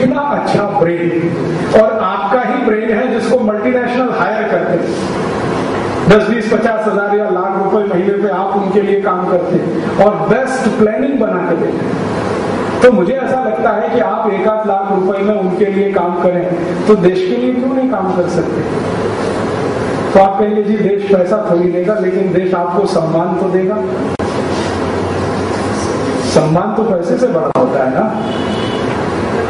इतना अच्छा ब्रेन और आपका ही ब्रेन है जिसको मल्टीनेशनल हायर करते हैं। दस, बीस, पचास हज़ार या लाख रुपए महीने पे आप उनके लिए काम करते हैं और बेस्ट प्लानिंग बना के देते हैं। तो मुझे ऐसा लगता है कि आप एक आध लाख रुपए में उनके लिए काम करें तो देश के लिए क्यों नहीं काम कर सकते? तो आप कहेंगे, जी, देश पैसा थोड़ी देगा, लेकिन देश आपको सम्मान तो देगा। सम्मान तो पैसे से बड़ा होता है ना।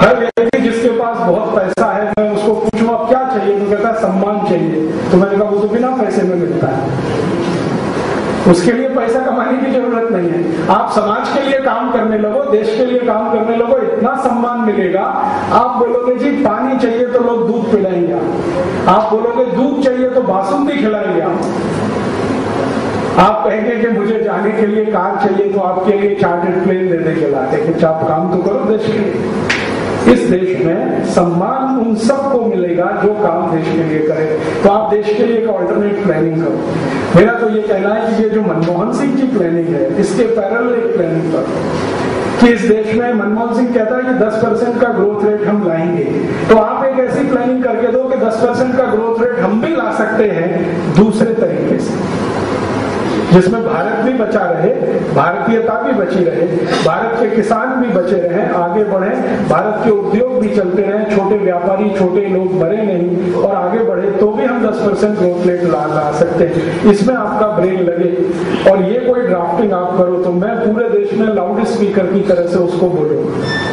हर व्यक्ति जिसके पास बहुत पैसा है, मैं उसको पूछूँ, अब क्या चाहिए? तो कहता है, सम्मान चाहिए। तो मैंने कहा, वो तो बिना पैसे में मिलता है। उसके लिए पैसा कमाने की ज़रूरत नहीं है। आप समाज के लिए काम करने लगो, देश के लिए काम करने लगो, इतना सम्मान मिलेगा। आप बोलोगे, जी, पानी चाहिए तो लोग दूध पिलाएँगे। आप बोलोगे, दूध चाहिए तो बासुंदी खिलाएँगे। आप आप कहेंगे कि मुझे जाने के लिए कार चाहिए तो आपके लिए चार्टेड प्लेन दे दे के लाते आप काम तो करो देश के लिए। इस देश में सम्मान उन सबको मिलेगा जो काम देश के लिए करे। तो आप देश के लिए एक ऑल्टरनेट प्लानिंग करो। मेरा तो ये कहना है कि ये जो मनमोहन सिंह की प्लानिंग है, इसके पैरल एक प्लानिंग करो कि इस देश में मनमोहन सिंह कहता है कि 10 परसेंट का ग्रोथ रेट हम लाएँगे। तो आप एक ऐसी प्लानिंग करके दो कि 10 परसेंट का ग्रोथ रेट हम भी ला सकते हैं दूसरे तरीके से। जिसमें भारत भी बचा रहे, भारतीयता भी बची रहे, भारत के किसान भी बचे रहे, आगे बढ़े, भारत के उद्योग भी चलते रहे, छोटे व्यापारी, छोटे लोग मरे नहीं, और आगे बढ़े तो भी हम 10 परसेंट ग्रोथ रेट ला ला सकते हैं। इसमें आपका ब्रेन लगे। और ये कोई ड्राफ्टिंग आप करो तो मैं पूरे देश में लाउड स्पीकर की तरह से उसको बोलूँगा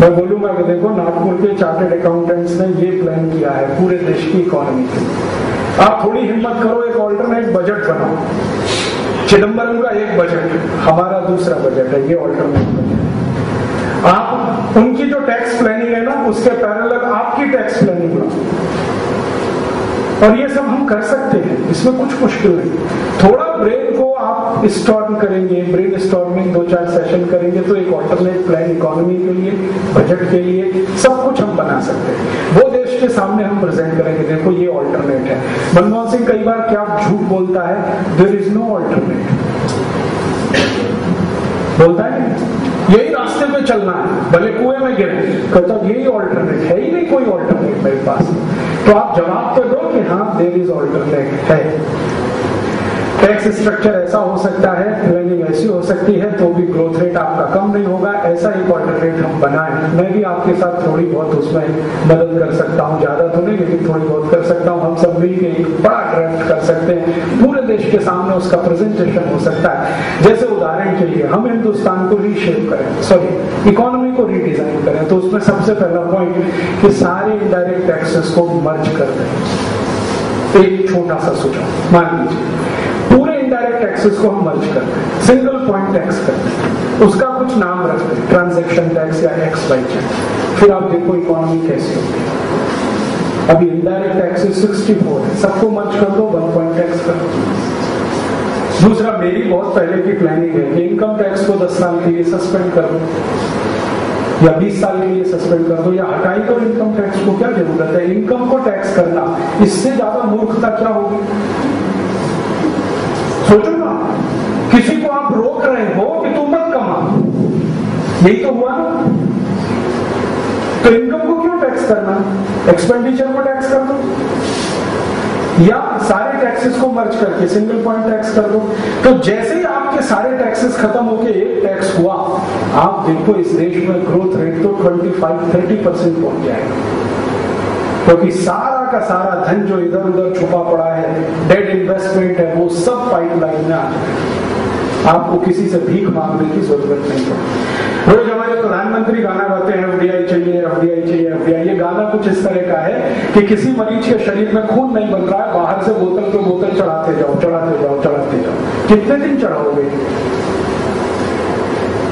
मैं बोलूँगा कि देखो नागपुर के चार्टेड अकाउंटेंट्स ने ये प्लान किया है, पूरे देश की इकोनॉमी के आप थोड़ी हिम्मत करो, एक ऑल्टरनेट बजट बनाओ। चिदम्बरम का एक बजट हमारा दूसरा बजट है, ये ऑल्टरनेट बजट आप उनकी जो टैक्स प्लानिंग है ना, उसके पैरल आपकी टैक्स प्लानिंग बनाओ। और ये सब हम कर सकते हैं, इसमें कुछ मुश्किल नहीं। थोड़ा ब्रेन को आप स्टॉर्म करेंगे, ब्रेन स्टॉर्मिंग दो चार सेशन करेंगे तो एक ऑल्टरनेट प्लान इकोनॉमी के लिए बजट के लिए सब कुछ हम बना सकते हैं। वो देश के सामने हम प्रेजेंट करेंगे, देखो ये ऑल्टरनेट है। मनमोहन सिंह, कई बार क्या झूठ बोलता है? देर इज़ नो ऑल्टरनेट बोलता है? यही रास्ते पे चलना है। भले कुएँ में गिरे कहता यही ऑल्टरनेट है। ही नहीं कोई ऑल्टरनेट मेरे पास। तो आप जवाब तो दो कि हाँ देर इज़ ऑल्टरनेट है। टैक्स स्ट्रक्चर ऐसा हो सकता है प्लानिंग ऐसी हो सकती है तो भी ग्रोथ रेट आपका कम नहीं होगा। ऐसा ही ऑल्टरनेट हम बनाए। मैं भी आपके साथ थोड़ी बहुत उसमें मदद कर सकता हूँ, ज़्यादा तो नहीं, लेकिन थोड़ी बहुत कर सकता हूँ। हम सब मिलकर एक बड़ा ड्राफ्ट कर सकते हैं। पूरे देश के सामने उसका प्रेजेंटेशन हो सकता है। जैसे उदाहरण के लिए, हम हिंदुस्तान को रीशेप करें। सॉरी इकोनॉमी को रीडिजाइन करें। तो उसमें सबसे पहला पॉइंट कि सारे इनडायरेक्ट टैक्सेस को मर्ज कर दें। एक छोटा सा सुझाव। मान लीजिए। टैक्सेस को हम मर्ज करते हैं। सिंगल पॉइंट टैक्स करते हैं। उसका कुछ नाम रखते हैं। ट्रांजेक्शन टैक्स या एक्स वाई टैक्स फिर आप देखो इकोनॉमी कैसी होती है। अभी इनडायरेक्ट टैक्सेस 64 है। सबको मर्ज कर दो वन पॉइंट टैक्स कर दो। दूसरा, मेरी बहुत पहले की प्लानिंग है कि इनकम टैक्स को 10 साल के लिए सस्पेंड कर दो। या 20 साल के लिए सस्पेंड कर दो। या हटाई दो इनकम टैक्स को। क्या ज़रूरत है? इनकम को टैक्स करना। इससे ज़्यादा मूर्खता क्या होगी? सोचो। किसी को आप रोक रहे हो कि तुम मत कमा। यही तो हुआ ना। तो इनकम को क्यों टैक्स करना? एक्सपेंडिचर को टैक्स कर दो। या सारे टैक्सेस को मर्ज करके सिंगल पॉइंट टैक्स कर दो। तो जैसे ही आपके सारे टैक्सेस खत्म होके एक टैक्स हुआ, आप देखो इस देश में ग्रोथ रेट तो 25 30 परसेंट पहुँच जाएगा। क्योंकि तो सारा का सारा धन जो इधर उधर छुपा पड़ा है डेड इन्वेस्टमेंट है, वो सब पाइपलाइन में आ आपको किसी से भीख मांगने की ज़रूरत नहीं है। रोज हमारे प्रधानमंत्री गाना गाते हैं, एफडीआई चाहिए एफडीआई चाहिए, एफडीआई। ये गाना कुछ इस तरह का है कि किसी मरीज़ के शरीर में खून नहीं बन रहा है बाहर से बोतल पे बोतल चढ़ाते जाओ चढ़ाते जाओ चढ़ाते जाओ। कितने दिन चढ़ाओगे?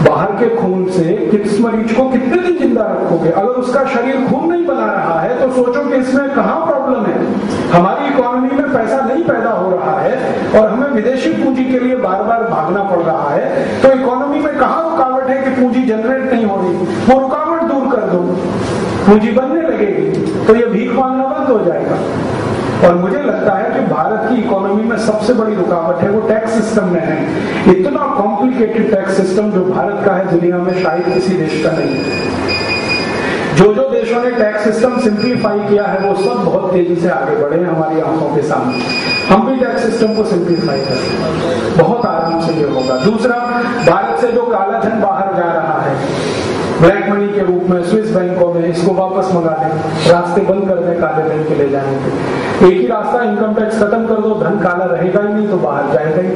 बाहर के खून से किस मरीज़ को कितने दिन ज़िंदा रखोगे? अगर उसका शरीर खून नहीं बना रहा है तो सोचो कि इसमें कहाँ प्रॉब्लम है? हमारी इकोनॉमी में पैसा नहीं पैदा हो रहा है और हमें विदेशी पूंजी के लिए बार बार भागना पड़ रहा है तो इकोनॉमी में कहा रुकावट है कि पूंजी जनरेट नहीं हो रही? वो रुकावट दूर कर दो। पूंजी बनने लगेगी तो ये भीख मांगना बंद हो जाएगा और मुझे लगता है कि भारत की इकोनॉमी में सबसे बड़ी रुकावट है, वो टैक्स सिस्टम में है। इतना कॉम्प्लिकेटेड टैक्स सिस्टम जो भारत का है, दुनिया में शायद किसी देश का नहीं है। जो जो देशों ने टैक्स सिस्टम सिंप्लीफाई किया है, वो सब बहुत तेज़ी से आगे बढ़े हैं हमारी आँखों के सामने। हम भी टैक्स सिस्टम को सिंप्लीफाई करें बहुत आराम से ये होगा। दूसरा, भारत से जो काला धन बाहर जा रहा के रूप में स्विस बैंकों में इसको वापस मंगा लें रास्ते बंद कर दें काले धन के ले जाएँगे। एक ही रास्ता इनकम टैक्स खत्म कर दो, धन काला रहेगा ही नहीं तो बाहर जाएगा ही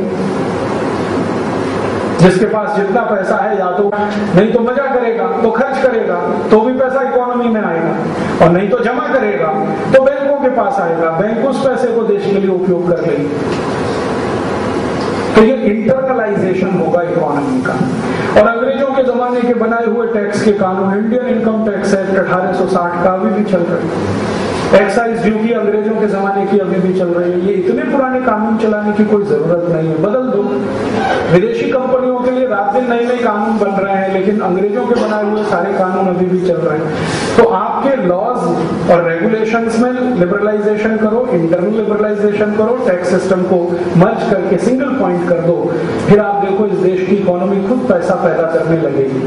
जिसके पास जितना पैसा है, या तो नहीं तो मज़ा करेगा तो खर्च करेगा तो भी पैसा इकोनॉमी में आएगा। और नहीं तो जमा करेगा तो बैंकों के पास आएगा। बैंक उस पैसे को देश के लिए उपयोग कर लेंगे। तो ये इंटरनलाइजेशन होगा इकोनॉमी का। और अंग्रेज़ों के जमाने के बनाए हुए टैक्स के कानून इंडियन इनकम टैक्स एक्ट 1860 का अभी भी चल रहा है। एक्साइज ड्यूटी अंग्रेज़ों के जमाने की अभी भी चल रही है। ये इतने पुराने कानून चलाने की कोई ज़रूरत नहीं है। बदल दो। विदेशी कंपनियों के लिए रात दिन नए नए कानून बन रहे हैं, लेकिन अंग्रेज़ों के बनाए हुए सारे कानून अभी भी चल रहे हैं। तो आपके लॉज और रेगुलेशन में लिबरलाइजेशन करो इंटरनल लिबरलाइजेशन करो टैक्स सिस्टम को मर्ज करके सिंगल पॉइंट कर दो। फिर आप देखो, इस देश की इकोनॉमी खुद पैसा पैदा करने लगेगी।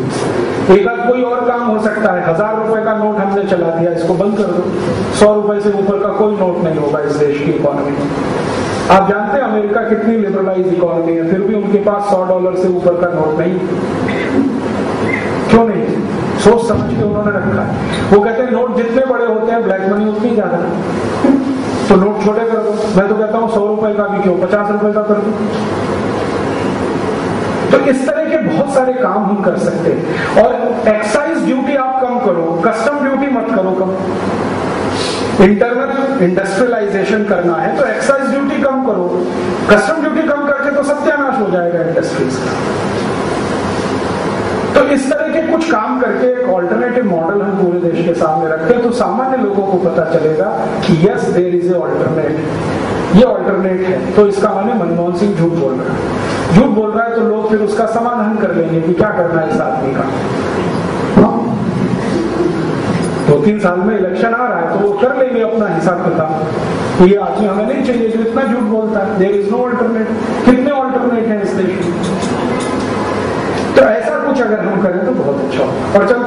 एक कोई और काम हो सकता है। हज़ार रुपए का नोट हमने चला दिया, इसको बंद कर दो। सौ रुपए से ऊपर का कोई नोट नहीं होगा इस देश की इकोनॉमी में आप जानते हैं अमेरिका कितनी लिबरलाइज इकोनॉमी है, फिर भी उनके पास सौ डॉलर से ऊपर का नोट नहीं। क्यों नहीं? सोच समझ के उन्होंने रखा वो कहते हैं नोट जितने बड़े होते हैं ब्लैक मनी उतनी ज़्यादा तो नोट छोटे कर दो। मैं तो कहता हूँ, सौ रुपए का भी क्यों? पचास रुपए का कर दो। तो इस तरह के बहुत सारे काम हम कर सकते हैं। और एक्साइज ड्यूटी आप कम करो कस्टम ड्यूटी मत करो कम। इंटरनल इंडस्ट्रियलाइजेशन करना है तो एक्साइज ड्यूटी कम करो। कस्टम ड्यूटी कम करके तो सत्यानाश हो जाएगा इंडस्ट्रीज़ का। तो इस तरह के कुछ काम करके एक ऑल्टरनेटिव मॉडल हम पूरे देश के सामने रखते हैं तो सामान्य लोगों को पता चलेगा कि yes there is a alternate ये ऑल्टरनेट है। तो इसका माने मनमोहन सिंह झूठ बोल रहा है। झूठ बोल रहा है तो लोग फिर उसका समाधान कर लेंगे कि क्या करना है इस आदमी का। दो तीन साल में इलेक्शन आ रहा है तो वो कर लेंगे अपना हिसाब किताब। ये आदमी हमें नहीं चाहिए, जो इतना झूठ बोलता है। देर इज़ नो ऑल्टरनेट कितने ऑल्टरनेट है इस देश में? तो ऐसा कुछ अगर हम करें तो बहुत अच्छा और चलते